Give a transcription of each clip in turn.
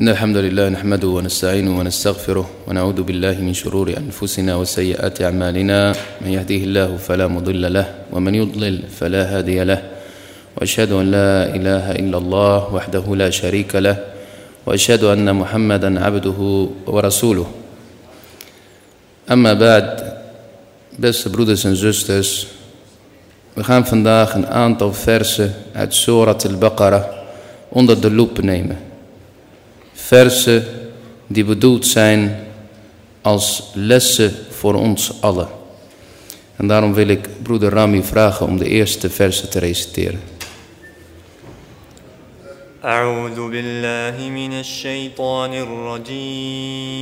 إن الحمد لله نحمده ونستعينه ونستغفره ونعوذ بالله من شرور أنفسنا وسيئات أعمالنا. من يهديه الله فلا مضل له ومن يضلل فلا هادي له. وأشهد أن لا إله إلا الله وحده لا شريك له وأشهد أن محمدا عبده ورسوله. أما بعد beste broeders en zusters we gaan vandaag een aantal versen uit Surat al-Baqarah onder de loep nemen. versen die bedoeld zijn als lessen voor ons allen. En daarom wil ik broeder Rami vragen om de eerste versen te reciteren. أعوذ بالله من الشيطان الرجيم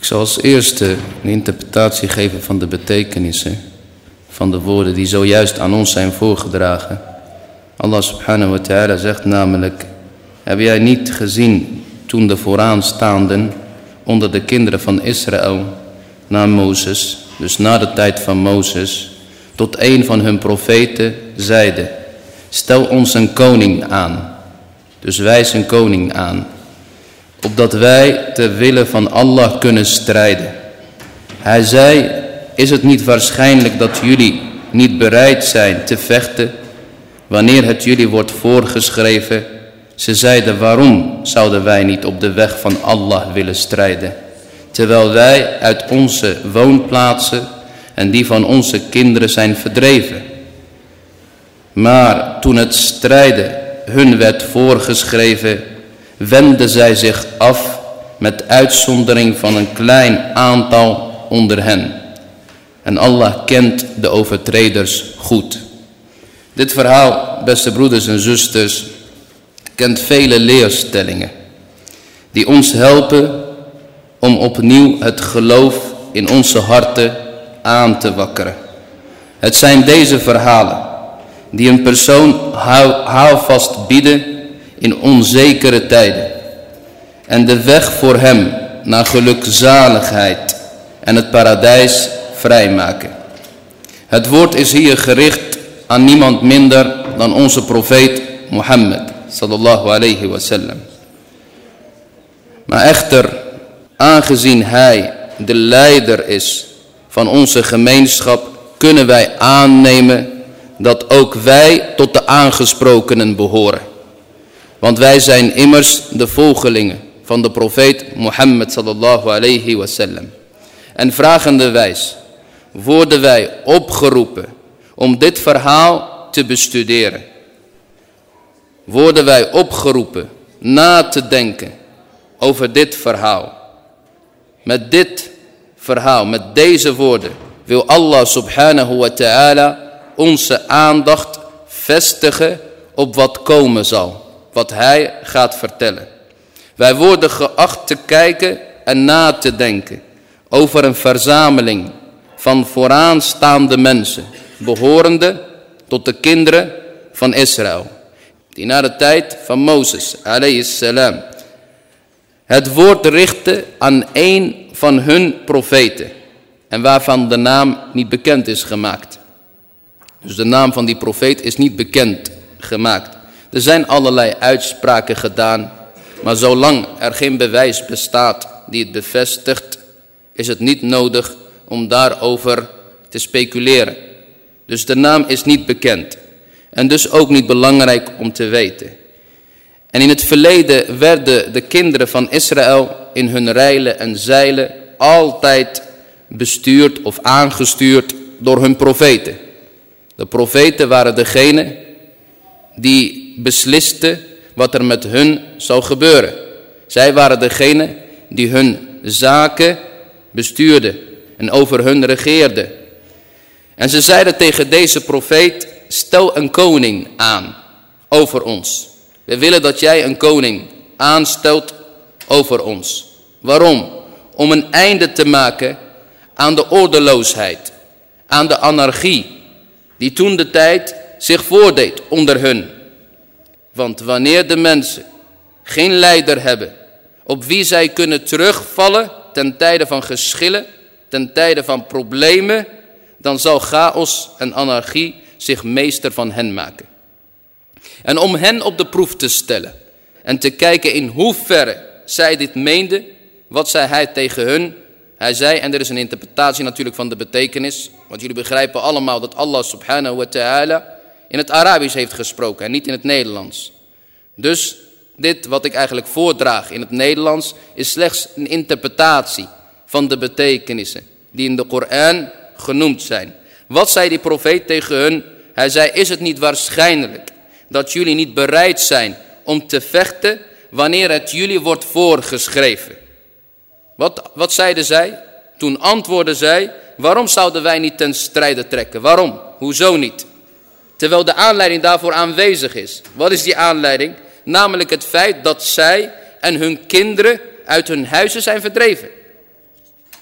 Ik zal als eerste een interpretatie geven van de betekenissen van de woorden die zojuist aan ons zijn voorgedragen. Allah subhanahu wa ta'ala zegt namelijk, heb jij niet gezien toen de vooraanstaanden onder de kinderen van Israël na Mozes, dus na de tijd van Mozes, tot een van hun profeten zeiden, stel ons een koning aan, dus wijs een koning aan, opdat wij ter wille van Allah kunnen strijden. Hij zei, is het niet waarschijnlijk dat jullie niet bereid zijn te vechten wanneer het jullie wordt voorgeschreven? Ze zeiden, waarom zouden wij niet op de weg van Allah willen strijden? Terwijl wij uit onze woonplaatsen en die van onze kinderen zijn verdreven. Maar toen het strijden hun werd voorgeschreven, wenden zij zich af met uitzondering van een klein aantal onder hen. En Allah kent de overtreders goed. Dit verhaal, beste broeders en zusters, kent vele leerstellingen die ons helpen om opnieuw het geloof in onze harten aan te wakkeren. Het zijn deze verhalen die een persoon houvast bieden in onzekere tijden en de weg voor hem naar gelukzaligheid en het paradijs vrijmaken. Het woord is hier gericht aan niemand minder dan onze profeet Mohammed sallallahu alayhi wasallam. Maar echter, aangezien hij de leider is van onze gemeenschap, kunnen wij aannemen dat ook wij tot de aangesprokenen behoren. Want wij zijn immers de volgelingen van de profeet Mohammed sallallahu alayhi wasallam. En vragende wijs worden wij opgeroepen om dit verhaal te bestuderen. Worden wij opgeroepen na te denken over dit verhaal. Met dit verhaal, met deze woorden, wil Allah subhanahu wa ta'ala onze aandacht vestigen op wat komen zal wat hij gaat vertellen. Wij worden geacht te kijken en na te denken over een verzameling van vooraanstaande mensen, behorende tot de kinderen van Israël, die na de tijd van Mozes, salam, het woord richtte aan een van hun profeten, en waarvan de naam niet bekend is gemaakt. Dus de naam van die profeet is niet bekend gemaakt. Er zijn allerlei uitspraken gedaan, maar zolang er geen bewijs bestaat die het bevestigt, is het niet nodig om daarover te speculeren. Dus de naam is niet bekend. En dus ook niet belangrijk om te weten. En in het verleden werden de kinderen van Israël in hun reilen en zeilen altijd bestuurd of aangestuurd door hun profeten. De profeten waren degene die beslisten wat er met hun zou gebeuren. Zij waren degene die hun zaken bestuurden en over hun regeerden. En ze zeiden tegen deze profeet, stel een koning aan over ons. We willen dat jij een koning aanstelt over ons. Waarom? Om een einde te maken aan de ordeloosheid, aan de anarchie, die toen de tijd zich voordeed onder hun. Want wanneer de mensen geen leider hebben, op wie zij kunnen terugvallen ten tijde van geschillen, ten tijde van problemen, dan zal chaos en anarchie zich meester van hen maken. En om hen op de proef te stellen en te kijken in hoeverre zij dit meenden, wat zei hij tegen hun? Hij zei, en er is een interpretatie natuurlijk van de betekenis, want jullie begrijpen allemaal dat Allah subhanahu wa ta'ala in het Arabisch heeft gesproken en niet in het Nederlands. Dus dit wat ik eigenlijk voordraag in het Nederlands is slechts een interpretatie van de betekenissen die in de Koran genoemd zijn. Wat zei die profeet tegen hun? Hij zei, is het niet waarschijnlijk dat jullie niet bereid zijn om te vechten wanneer het jullie wordt voorgeschreven? Wat, wat zeiden zij? Toen antwoordden zij, waarom zouden wij niet ten strijde trekken? Waarom? Hoezo niet? Terwijl de aanleiding daarvoor aanwezig is. Wat is die aanleiding? Namelijk het feit dat zij en hun kinderen uit hun huizen zijn verdreven.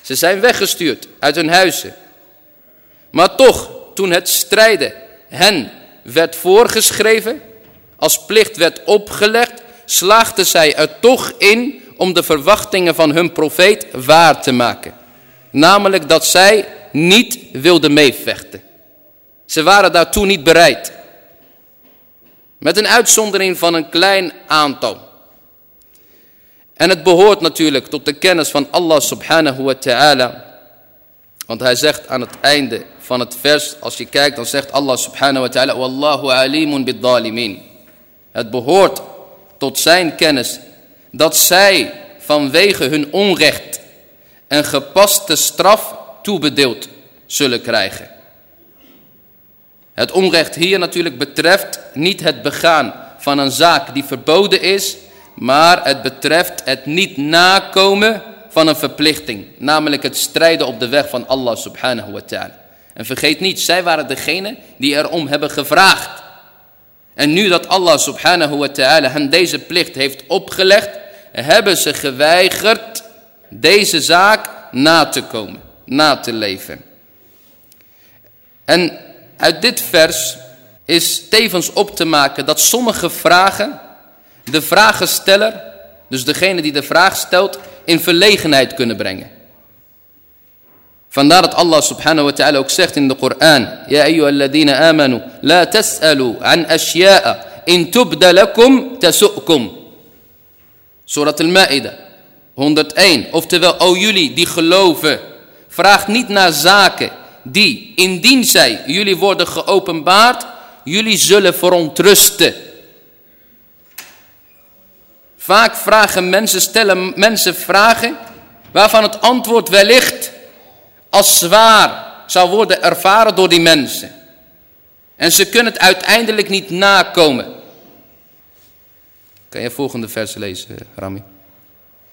Ze zijn weggestuurd uit hun huizen. Maar toch, toen het strijden hen werd voorgeschreven, als plicht werd opgelegd, slaagden zij er toch in om de verwachtingen van hun profeet waar te maken. Namelijk dat zij niet wilden meevechten. Ze waren daartoe niet bereid. Met een uitzondering van een klein aantal. En het behoort natuurlijk tot de kennis van Allah subhanahu wa ta'ala. Want hij zegt aan het einde van het vers, als je kijkt, dan zegt Allah subhanahu wa ta'ala, Wallahu alimun bid Het behoort tot zijn kennis dat zij vanwege hun onrecht een gepaste straf toebedeeld zullen krijgen. Het onrecht hier natuurlijk betreft niet het begaan van een zaak die verboden is, maar het betreft het niet nakomen van een verplichting, namelijk het strijden op de weg van Allah subhanahu wa ta'ala. En vergeet niet, zij waren degene die erom hebben gevraagd. En nu dat Allah subhanahu wa ta'ala hen deze plicht heeft opgelegd, hebben ze geweigerd deze zaak na te komen, na te leven. En uit dit vers is tevens op te maken dat sommige vragen de vragensteller, dus degene die de vraag stelt, in verlegenheid kunnen brengen. Vandaar dat Allah subhanahu wa ta'ala ook zegt in de Koran, Ja ayyuhalladina amanu, la tas'alu an ashya'a, in tubda lakum tasu'kum. Surat al-Ma'idah, 101. Oftewel, o jullie die geloven, vraag niet naar zaken die, indien zij jullie worden geopenbaard, jullie zullen verontrusten. Vaak vragen mensen, stellen mensen vragen waarvan het antwoord wellicht als zwaar zou worden ervaren door die mensen. En ze kunnen het uiteindelijk niet nakomen. Kan je volgende vers lezen, Rami?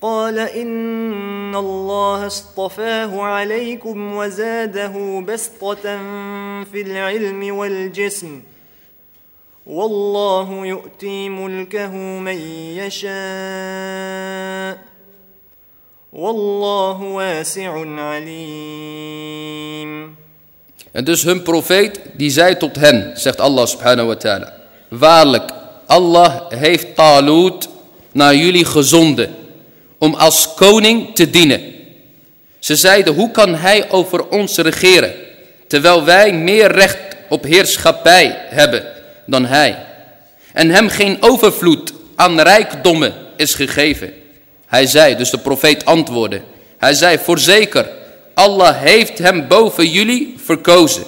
قال إن الله اصطفاه عليكم وزاده بسطة في العلم والجسم والله يؤتي ملكه من يشاء والله واسع عليم En dus hun profeet, die zei tot hen, zegt Allah subhanahu wa ta'ala. Waarlijk, Allah heeft Talut naar jullie gezonden om als koning te dienen. Ze zeiden, hoe kan hij over ons regeren, terwijl wij meer recht op heerschappij hebben dan hij. En hem geen overvloed aan rijkdommen is gegeven. Hij zei, dus de profeet antwoordde, hij zei, voorzeker, Allah heeft hem boven jullie verkozen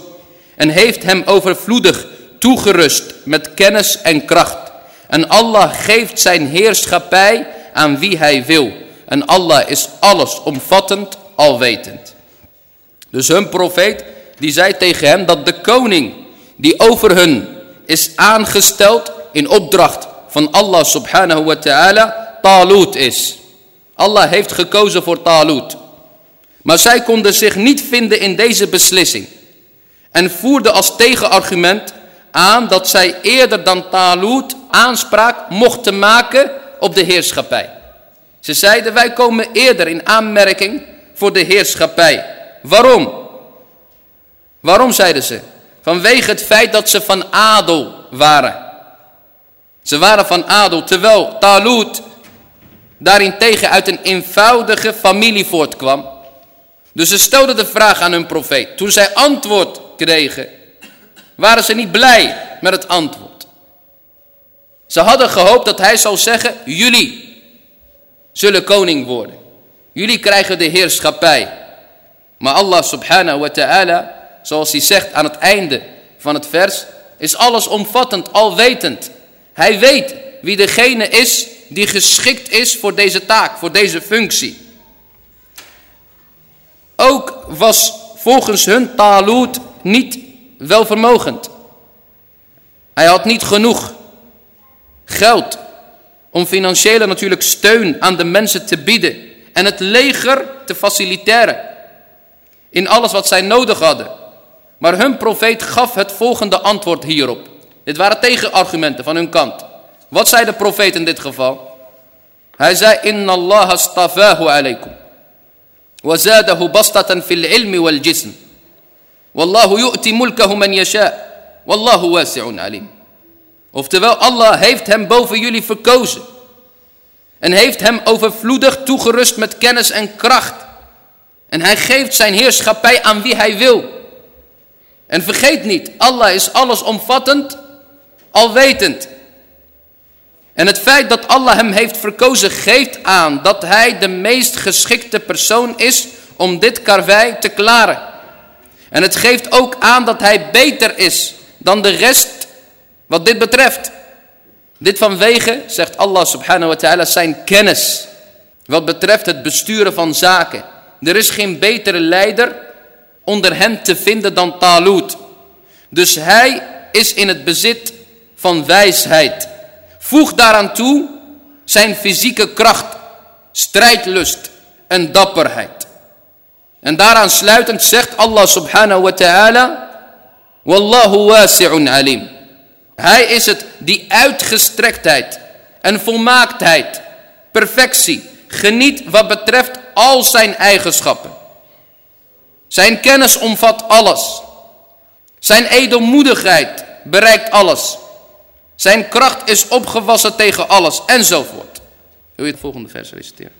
en heeft hem overvloedig toegerust met kennis en kracht. En Allah geeft zijn heerschappij aan wie hij wil. En Allah is alles omvattend, alwetend. Dus hun profeet, die zei tegen hem dat de koning die over hun is aangesteld in opdracht van Allah subhanahu wa ta'ala, Talut is. Allah heeft gekozen voor Talut. Maar zij konden zich niet vinden in deze beslissing. En voerden als tegenargument aan dat zij eerder dan Talut aanspraak mochten maken op de heerschappij. Ze zeiden wij komen eerder in aanmerking voor de heerschappij. Waarom? Waarom zeiden ze? Vanwege het feit dat ze van adel waren. Ze waren van adel, terwijl Talut daarentegen uit een eenvoudige familie voortkwam. Dus ze stelden de vraag aan hun profeet. Toen zij antwoord kregen, waren ze niet blij met het antwoord. Ze hadden gehoopt dat hij zou zeggen, jullie zullen koning worden. Jullie krijgen de heerschappij. Maar Allah subhanahu wa ta'ala, zoals hij zegt aan het einde van het vers, is alles omvattend, alwetend. Hij weet wie degene is die geschikt is voor deze taak, voor deze functie. Ook was volgens hun Talut niet welvermogend. Hij had niet genoeg geld om financiële natuurlijk steun aan de mensen te bieden en het leger te faciliteren in alles wat zij nodig hadden. Maar hun profeet gaf het volgende antwoord hierop. Dit waren tegenargumenten van hun kant. Wat zei de profeet in dit geval? Hij zei, Inna Allah astafahu alaykum. وزاده بسطة في العلم والجسم والله يؤتي ملكه من يشاء والله واسع عليم Oftewel, Allah heeft hem boven jullie verkozen. En heeft hem overvloedig toegerust met kennis en kracht. En hij geeft zijn heerschappij aan wie hij wil. En vergeet niet, Allah is allesomvattend, alwetend. En het feit dat Allah hem heeft verkozen geeft aan dat hij de meest geschikte persoon is om dit karwei te klaren. En het geeft ook aan dat hij beter is dan de rest wat dit betreft. Dit vanwege, zegt Allah subhanahu wa ta'ala, zijn kennis. Wat betreft het besturen van zaken. Er is geen betere leider onder hen te vinden dan Talut. Dus hij is in het bezit van wijsheid. Voeg daaraan toe zijn fysieke kracht, strijdlust en dapperheid. En daaraan sluitend zegt Allah subhanahu wa ta'ala, Wallahu wasi'un alim. Hij is het die uitgestrektheid en volmaaktheid, perfectie, geniet wat betreft al zijn eigenschappen. Zijn kennis omvat alles. Zijn edelmoedigheid bereikt alles. Zijn kracht is opgewassen tegen alles enzovoort. Wil je het volgende vers reciteren?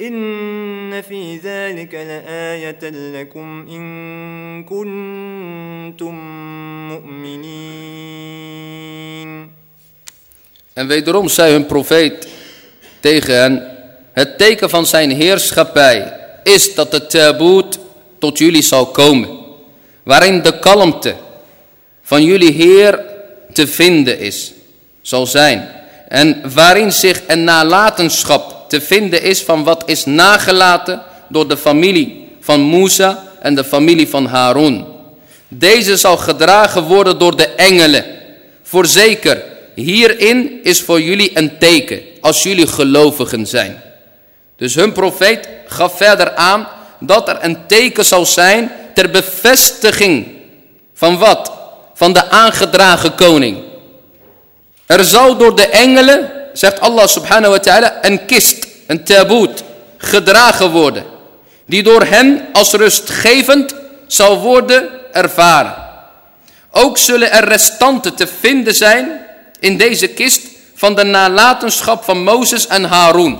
إن في ذلك لآية لكم إن كنتم مؤمنين En wederom zei hun profeet tegen hen, het teken van zijn heerschappij is dat de taboet tot jullie zal komen, waarin de kalmte van jullie Heer te vinden is, zal zijn, en waarin zich een nalatenschap te vinden is van wat is nagelaten door de familie van Musa en de familie van Harun. Deze zal gedragen worden door de engelen. Voorzeker, hierin is voor jullie een teken als jullie gelovigen zijn. Dus hun profeet gaf verder aan dat er een teken zal zijn ter bevestiging Van wat? Van de aangedragen koning. Er zal door de engelen, zegt Allah subhanahu wa ta'ala, een kist, een taboet, gedragen worden. Die door hen als rustgevend zal worden ervaren. Ook zullen er restanten te vinden zijn in deze kist van de nalatenschap van Mozes en Harun.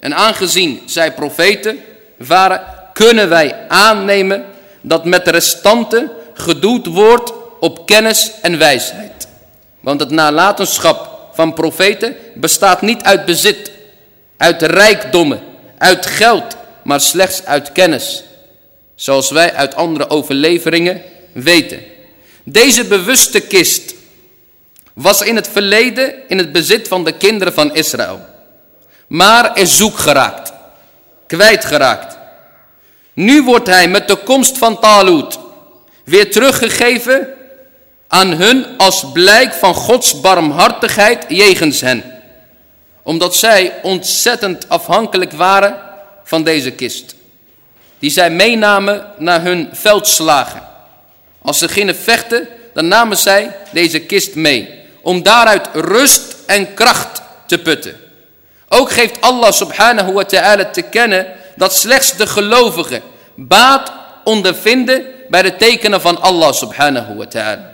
En aangezien zij profeten waren, kunnen wij aannemen dat met restanten gedoeld wordt op kennis en wijsheid. Want het nalatenschap van profeten bestaat niet uit bezit, uit rijkdommen, uit geld, maar slechts uit kennis. Zoals wij uit andere overleveringen weten. Deze bewuste kist was in het verleden in het bezit van de kinderen van Israël. Maar is zoek geraakt, kwijtgeraakt. Nu wordt hij met de komst van Talut weer teruggegeven aan hun als blijk van Gods barmhartigheid jegens hen. Omdat zij ontzettend afhankelijk waren van deze kist. Die zij meenamen naar hun veldslagen. Als ze gingen vechten, dan namen zij deze kist mee. Om daaruit rust en kracht te putten. Ook geeft Allah subhanahu wa ta'ala te kennen dat slechts de gelovigen baat ondervinden bij de tekenen van Allah subhanahu wa ta'ala.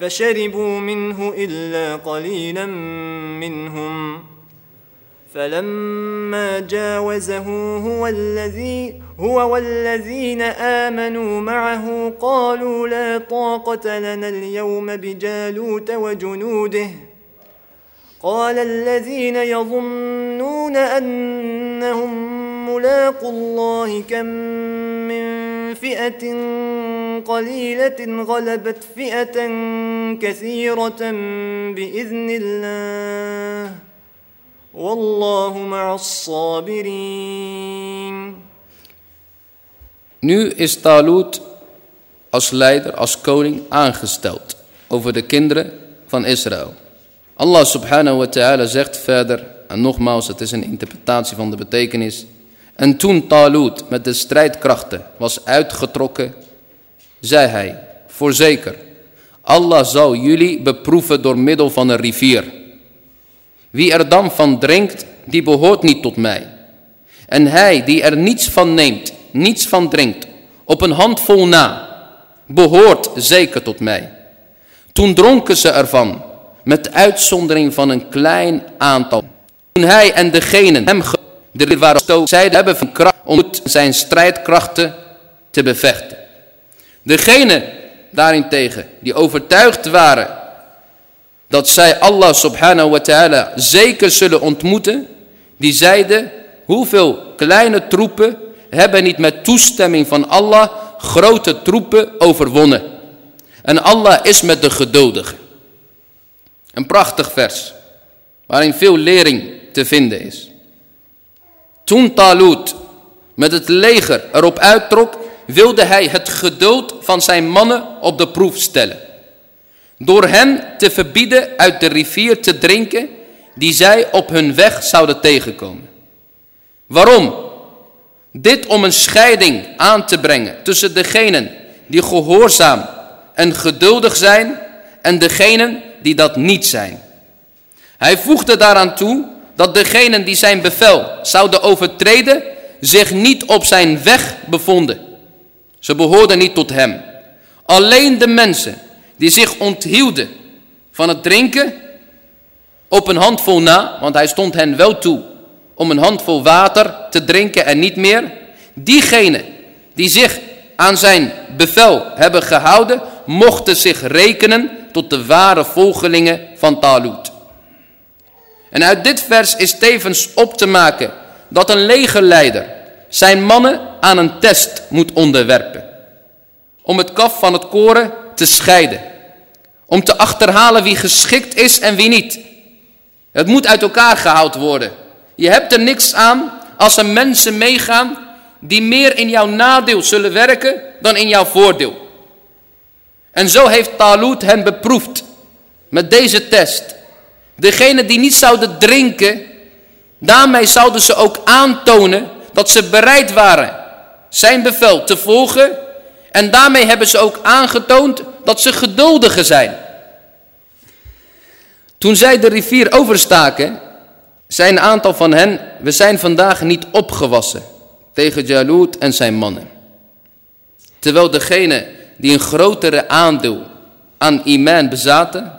فشربوا منه إلا قليلا منهم. فلما جاوزه هو الذي هو والذين آمنوا معه قالوا لا طاقة لنا اليوم بجالوت وجنوده. قال الذين يظنون أنهم ملاقوا الله كم من فئة قليلة غلبت فئة كثيرة بإذن الله والله مع الصابرين Nu is Talut als leider, als koning aangesteld over de kinderen van Israël. Allah subhanahu wa ta'ala zegt verder, en nogmaals het is een interpretatie van de betekenis. en toen Talut met de strijdkrachten was uitgetrokken, zei hij, voorzeker, Allah zal jullie beproeven door middel van een rivier. Wie er dan van drinkt, die behoort niet tot mij. En hij die er niets van neemt, niets van drinkt, op een handvol na, behoort zeker tot mij. Toen dronken ze ervan, met uitzondering van een klein aantal. Toen hij en degenen hem de stoot, zij hebben van kracht om zijn strijdkrachten te bevechten. Degenen daarentegen die overtuigd waren dat zij Allah subhanahu wa ta'ala zeker zullen ontmoeten, die zeiden, hoeveel kleine troepen hebben niet met toestemming van Allah grote troepen overwonnen. En Allah is met de geduldigen. Een prachtig vers, waarin veel lering te vinden is. Toen Talut met het leger erop uittrok, wilde hij het geduld van zijn mannen op de proef stellen. Door hen te verbieden uit de rivier te drinken die zij op hun weg zouden tegenkomen. Waarom? Dit om een scheiding aan te brengen tussen degenen die gehoorzaam en geduldig zijn en degenen die dat niet zijn. Hij voegde daaraan toe dat degenen die zijn bevel zouden overtreden zich niet op zijn weg bevonden. Ze behoorden niet tot hem. Alleen de mensen die zich onthielden van het drinken op een handvol na, want hij stond hen wel toe om een handvol water te drinken en niet meer. Diegenen die zich aan zijn bevel hebben gehouden, mochten zich rekenen tot de ware volgelingen van Talut. En uit dit vers is tevens op te maken dat een legerleider zijn mannen aan een test moet onderwerpen. om het kaf van het koren te scheiden. Om te achterhalen wie geschikt is en wie niet. Het moet uit elkaar gehaald worden. Je hebt er niks aan als er mensen meegaan die meer in jouw nadeel zullen werken dan in jouw voordeel. En zo heeft Talut hen beproefd met deze test. Degene die niet zouden drinken, daarmee zouden ze ook aantonen dat ze bereid waren zijn bevel te volgen. En daarmee hebben ze ook aangetoond dat ze geduldiger zijn. Toen zij de rivier overstaken, zei een aantal van hen, we zijn vandaag niet opgewassen tegen Jalut en zijn mannen. Terwijl degene die een grotere aandeel aan iman bezaten,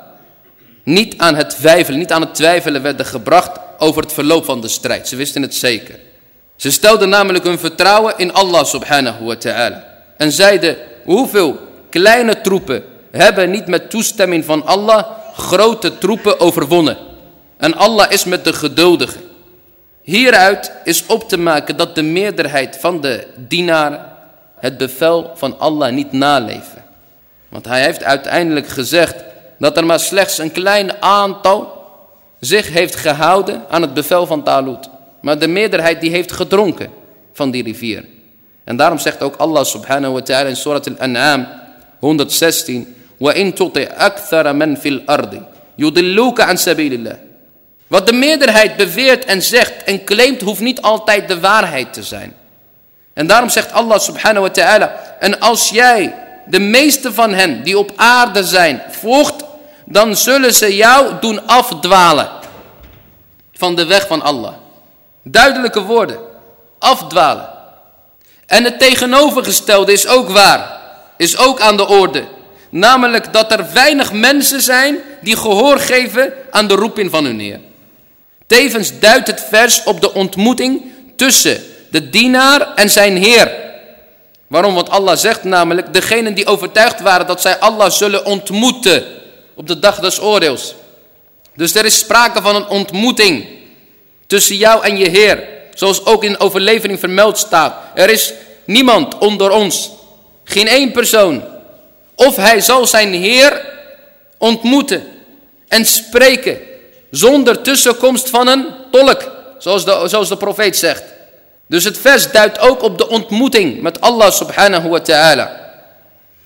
niet aan het twijfelen, niet aan het twijfelen werden gebracht over het verloop van de strijd. Ze wisten het zeker. Ze stelden namelijk hun vertrouwen in Allah subhanahu wa ta'ala. En zeiden, hoeveel kleine troepen hebben niet met toestemming van Allah grote troepen overwonnen. En Allah is met de geduldigen. Hieruit is op te maken dat de meerderheid van de dienaren het bevel van Allah niet naleven. Want hij heeft uiteindelijk gezegd dat er maar slechts een klein aantal zich heeft gehouden aan het bevel van Talut. Maar de meerderheid die heeft gedronken van die rivier. En daarom zegt ook Allah subhanahu wa ta'ala in surat al-an'am 116. وَإِن تُطِعْ أَكْثَرَ مَنْ فِي الْأَرْضِ يُضِلُّوكَ عَنْ سَبِيلِ اللَّهِ Wat de meerderheid beweert en zegt en claimt hoeft niet altijd de waarheid te zijn. En daarom zegt Allah subhanahu wa ta'ala. En als jij de meeste van hen die op aarde zijn volgt. dan zullen ze jou doen afdwalen. Van de weg van Allah. Duidelijke woorden. Afdwalen. En het tegenovergestelde is ook waar. Is ook aan de orde. Namelijk dat er weinig mensen zijn die gehoor geven aan de roeping van hun Heer. Tevens duidt het vers op de ontmoeting tussen de dienaar en zijn Heer. Waarom? Want Allah zegt namelijk, degenen die overtuigd waren dat zij Allah zullen ontmoeten op de dag des oordeels. Dus er is sprake van een ontmoeting tussen jou en je Heer. Zoals ook in overlevering vermeld staat. Er is niemand onder ons, geen één persoon. Of hij zal zijn Heer ontmoeten en spreken zonder tussenkomst van een tolk. Zoals de, zoals de profeet zegt. Dus het vers duidt ook op de ontmoeting met Allah subhanahu wa ta'ala.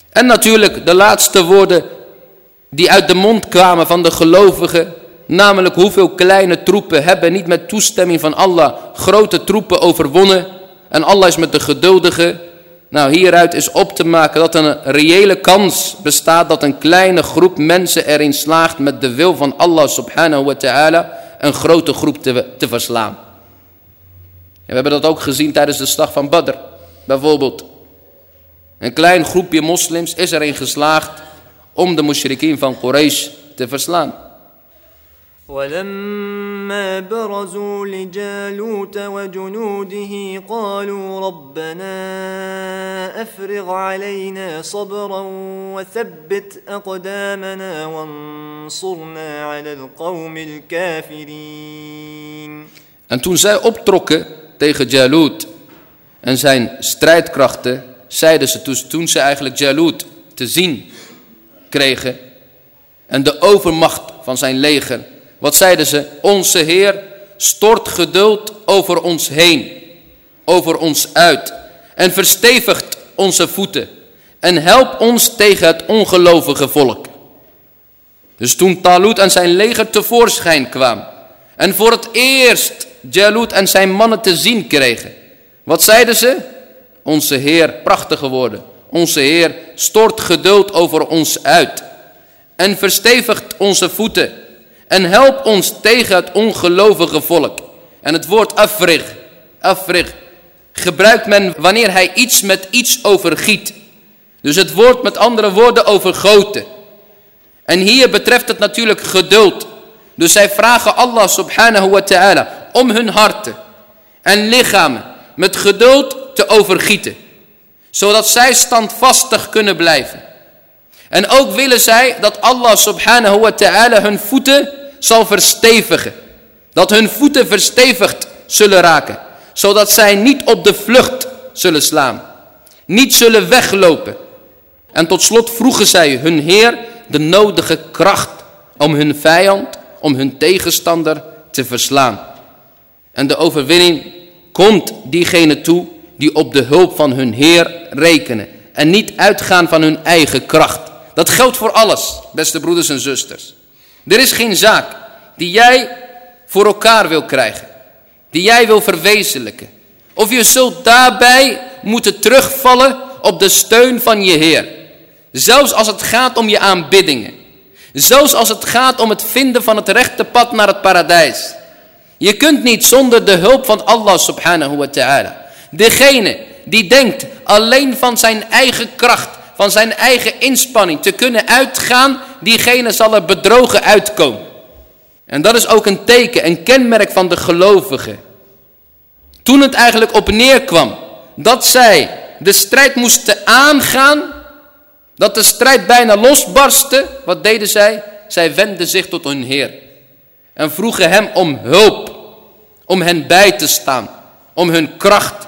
En natuurlijk de laatste woorden die uit de mond kwamen van de gelovigen. Namelijk hoeveel kleine troepen hebben niet met toestemming van Allah grote troepen overwonnen. En Allah is met de geduldige. Nou hieruit is op te maken dat een reële kans bestaat dat een kleine groep mensen erin slaagt met de wil van Allah subhanahu wa ta'ala een grote groep te, te verslaan. En we hebben dat ook gezien tijdens de slag van Badr. Bijvoorbeeld. Een klein groepje moslims is erin geslaagd om de mushrikien van Quraysh te verslaan. ولما برزوا لجالوت وجنوده قالوا ربنا افرغ علينا صبرا وثبت اقدامنا وانصرنا على القوم الكافرين En toen zij optrokken tegen Jalut en zijn strijdkrachten, zeiden ze toen, toen ze eigenlijk Jalut te zien kregen en de overmacht van zijn leger, wat zeiden ze? Onze Heer stort geduld over ons heen, over ons uit en verstevigt onze voeten en help ons tegen het ongelovige volk. Dus toen Talut en zijn leger tevoorschijn kwam en voor het eerst Jalut en zijn mannen te zien kregen. Wat zeiden ze? Onze Heer, prachtige woorden. Onze Heer stort geduld over ons uit en verstevigt onze voeten en help ons tegen het ongelovige volk. En het woord afrig, afrig, gebruikt men wanneer hij iets met iets overgiet. Dus het woord met andere woorden overgoten. En hier betreft het natuurlijk geduld. Dus zij vragen Allah subhanahu wa ta'ala om hun harten en lichamen met geduld te overgieten. Zodat zij standvastig kunnen blijven. En ook willen zij dat Allah subhanahu wa ta'ala hun voeten zal verstevigen. Dat hun voeten verstevigd zullen raken. Zodat zij niet op de vlucht zullen slaan. Niet zullen weglopen. En tot slot vroegen zij hun Heer de nodige kracht om hun vijand, om hun tegenstander te verslaan. En de overwinning komt diegene toe die op de hulp van hun Heer rekenen en niet uitgaan van hun eigen kracht. Dat geldt voor alles, beste broeders en zusters. Er is geen zaak die jij voor elkaar wil krijgen, die jij wil verwezenlijken. Of je zult daarbij moeten terugvallen op de steun van je Heer. Zelfs als het gaat om je aanbiddingen. Zelfs als het gaat om het vinden van het rechte pad naar het paradijs. Je kunt niet zonder de hulp van Allah subhanahu wa ta'ala. Degene die denkt alleen van zijn eigen kracht, van zijn eigen inspanning te kunnen uitgaan, diegene zal er bedrogen uitkomen. En dat is ook een teken, een kenmerk van de gelovigen. Toen het eigenlijk op neerkwam dat zij de strijd moesten aangaan, dat de strijd bijna losbarstte, wat deden zij? Zij wenden zich tot hun Heer en vroegen hem om hulp, om hen bij te staan, om hun kracht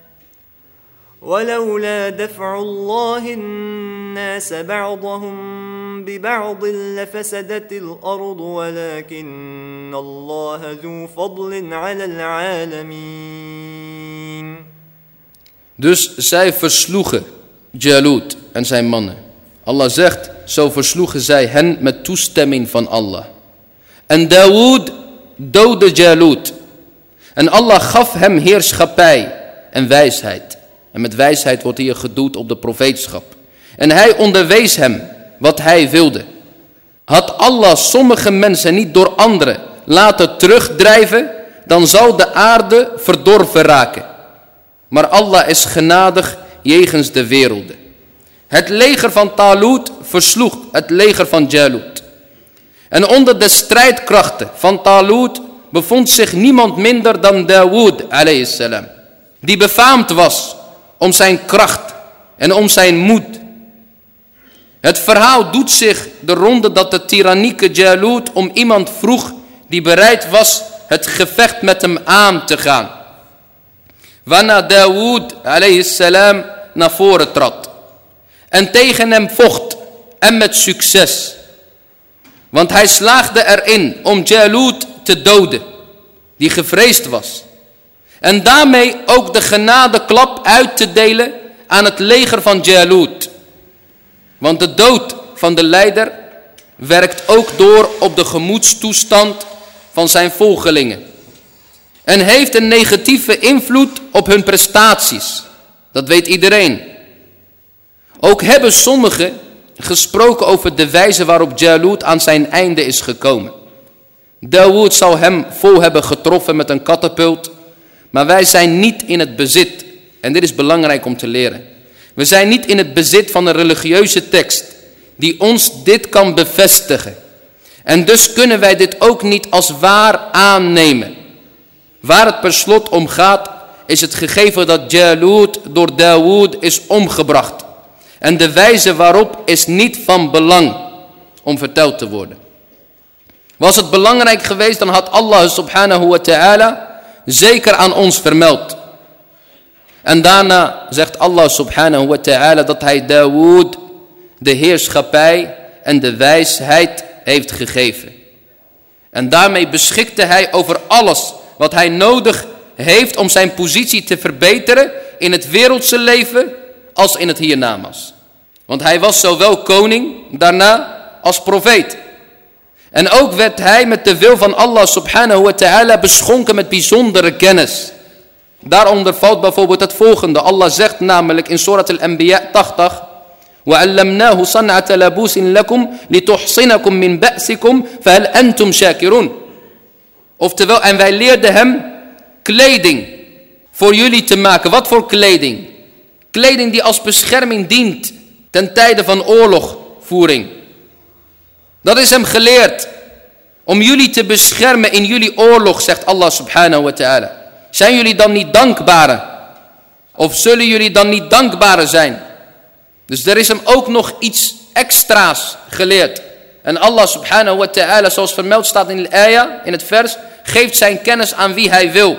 ولولا دفع الله الناس بعضهم ببعض لفسدت الأرض ولكن الله ذو فضل على العالمين Dus zij versloegen Jalut en zijn mannen. Allah zegt, zo versloegen zij hen met toestemming van Allah. En Dawood doodde Jalut. En Allah gaf hem heerschappij en wijsheid. En met wijsheid wordt hier gedoet op de profeetschap. En hij onderwees hem wat hij wilde. Had Allah sommige mensen niet door anderen laten terugdrijven, dan zou de aarde verdorven raken. Maar Allah is genadig jegens de werelden. Het leger van Talut versloeg het leger van Jalut. En onder de strijdkrachten van Talut bevond zich niemand minder dan Dawood salam, Die befaamd was om zijn kracht en om zijn moed. Het verhaal doet zich de ronde dat de tyrannieke Jalut om iemand vroeg die bereid was het gevecht met hem aan te gaan. Waarna Dawood salam naar voren trad. En tegen hem vocht en met succes. Want hij slaagde erin om Jalut te doden, die gevreesd was. En daarmee ook de genadeklap uit te delen aan het leger van Jalut. Want de dood van de leider werkt ook door op de gemoedstoestand van zijn volgelingen. En heeft een negatieve invloed op hun prestaties. Dat weet iedereen. Ook hebben sommigen gesproken over de wijze waarop Jalut aan zijn einde is gekomen. Dawood zou hem vol hebben getroffen met een katapult. Maar wij zijn niet in het bezit, en dit is belangrijk om te leren. We zijn niet in het bezit van een religieuze tekst die ons dit kan bevestigen. En dus kunnen wij dit ook niet als waar aannemen. Waar het per slot om gaat is het gegeven dat Jalut door Dawood is omgebracht. En de wijze waarop is niet van belang om verteld te worden. Was het belangrijk geweest dan had Allah subhanahu wa ta'ala zeker aan ons vermeld. En daarna zegt Allah subhanahu wa ta'ala dat hij Dawood de heerschappij en de wijsheid heeft gegeven. En daarmee beschikte hij over alles wat hij nodig heeft om zijn positie te verbeteren in het wereldse leven als in het hiernamaals. Want hij was zowel koning daarna als profeet. En ook werd hij met de wil van Allah subhanahu wa ta'ala beschonken met bijzondere kennis. Daaronder valt bijvoorbeeld het volgende. Allah zegt namelijk in Surat al-Anbiya 80. وَعَلَّمْنَاهُ صَنْعَةَ لَبُوسٍ لَكُمْ لِتُحْصِنَكُمْ مِنْ بَأْسِكُمْ فَهَلْ أَنْتُمْ شَاكِرُونَ Oftewel, en wij leerden hem kleding voor jullie te maken. Wat voor kleding? Kleding die als bescherming dient ten tijde van oorlogvoering. Dat is hem geleerd. Om jullie te beschermen in jullie oorlog, zegt Allah subhanahu wa ta'ala. Zijn jullie dan niet dankbare? Of zullen jullie dan niet dankbaar zijn? Dus er is hem ook nog iets extra's geleerd. En Allah subhanahu wa ta'ala, zoals vermeld staat in de ayah, in het vers, geeft zijn kennis aan wie hij wil.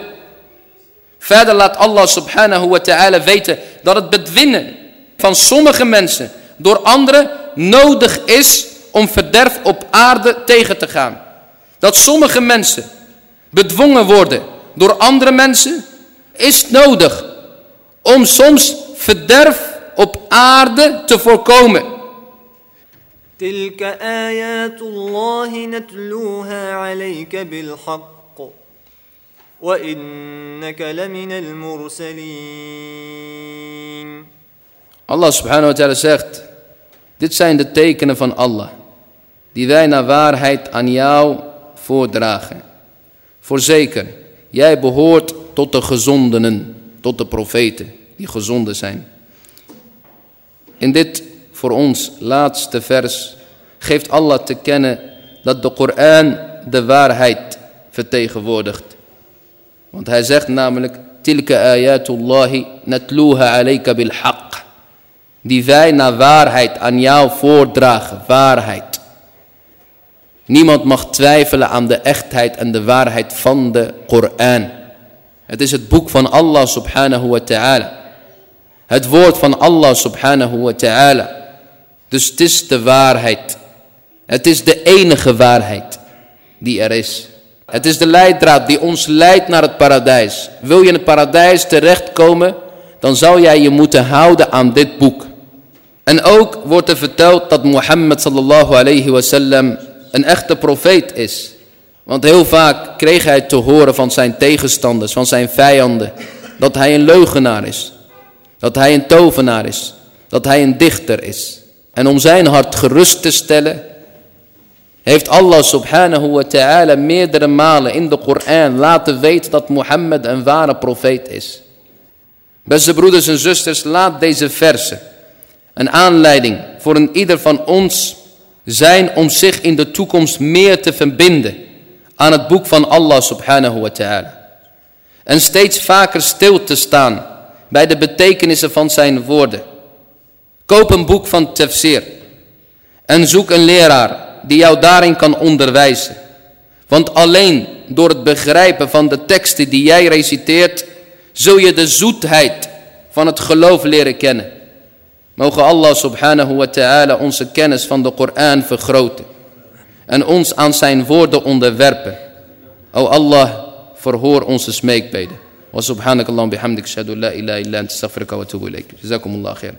Verder laat Allah subhanahu wa ta'ala weten dat het bedwinnen van sommige mensen door anderen nodig is om verderf op aarde tegen te gaan. Dat sommige mensen bedwongen worden door andere mensen is nodig om soms verderf op aarde te voorkomen. تلك آيات الله نتلوها عليك بالحق وإنك لمن المرسلين Allah subhanahu wa ta'ala zegt, dit zijn de tekenen van Allah, die wij naar waarheid aan jou voordragen. Voorzeker, jij behoort tot de gezondenen, tot de profeten, die gezonden zijn. In dit voor ons laatste vers geeft Allah te kennen dat de Koran de waarheid vertegenwoordigt. Want hij zegt namelijk, tilka ayatullahi natluha alayka bil haqq. Die wij naar waarheid aan jou voordragen, waarheid. Niemand mag twijfelen aan de echtheid en de waarheid van de Koran. Het is het boek van Allah subhanahu wa ta'ala. Het woord van Allah subhanahu wa ta'ala. Dus het is de waarheid. Het is de enige waarheid die er is. Het is de leidraad die ons leidt naar het paradijs. Wil je in het paradijs terechtkomen, dan zou jij je moeten houden aan dit boek. En ook wordt er verteld dat Mohammed sallallahu alayhi wasallam een echte profeet is. Want heel vaak kreeg hij te horen van zijn tegenstanders, van zijn vijanden, dat hij een leugenaar is. Dat hij een tovenaar is. Dat hij een dichter is. En om zijn hart gerust te stellen, heeft Allah subhanahu wa ta'ala meerdere malen in de Koran laten weten dat Mohammed een ware profeet is. Beste broeders en zusters, laat deze versen een aanleiding voor een ieder van ons zijn om zich in de toekomst meer te verbinden aan het boek van Allah subhanahu wa ta'ala. En steeds vaker stil te staan bij de betekenissen van zijn woorden. Koop een boek van tafsir en zoek een leraar die jou daarin kan onderwijzen. Want alleen door het begrijpen van de teksten die jij reciteert, zul je de zoetheid van het geloof leren kennen. Mogen Allah subhanahu wa ta'ala onze kennis van de Koran vergroten en ons aan zijn woorden onderwerpen. O Allah, verhoor onze smeekbeden. Wa subhanakallah bihamdik shadu la ilaha illa anta astaghfiruka wa atubu ilayk. Jazakumullah khair.